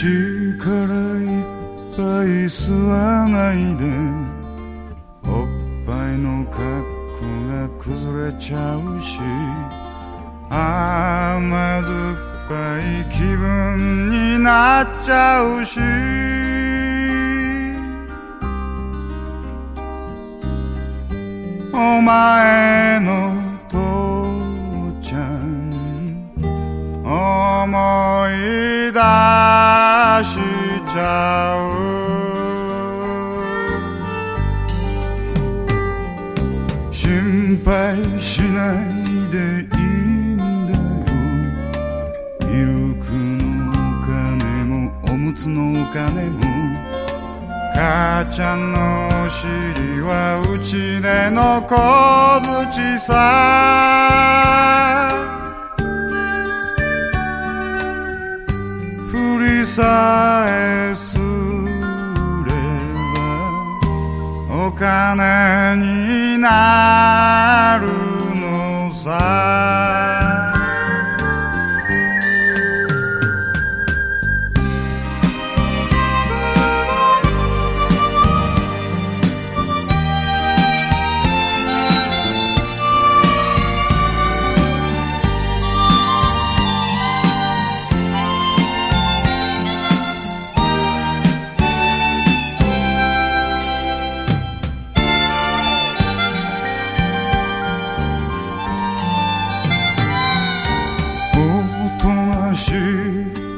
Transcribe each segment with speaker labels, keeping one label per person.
Speaker 1: 力いっぱい吸わないでおっぱいの格好が崩れちゃうし甘酸っぱい気分になっちゃうし。お前しちゃう心配しないでいいんだよ。ミルクのお金もおむつのお金も。母ちゃんのお尻はうちでの小槌さ。さえすればお金になるのさ。し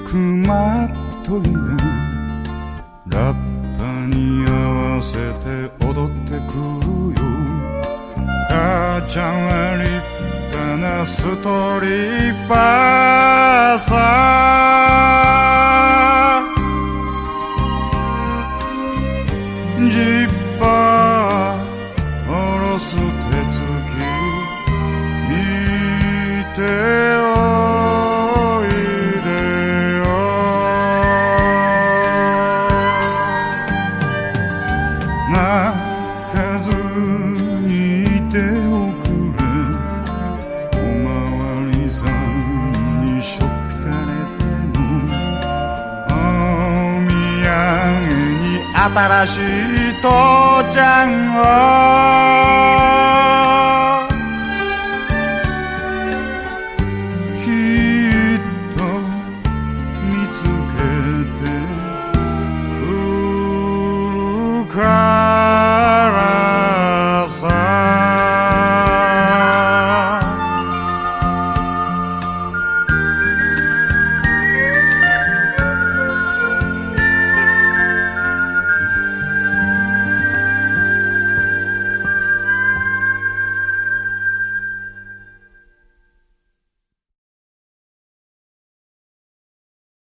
Speaker 1: く待っといで。ラッパに合わせて踊ってくるよ。母ちゃんは立派なストリッパーさ。ジッパー下ろす手つき。ておくれおまわりさんにしょっぴかれてもお土産に新しい父ちゃんを。きっと見つけてくるか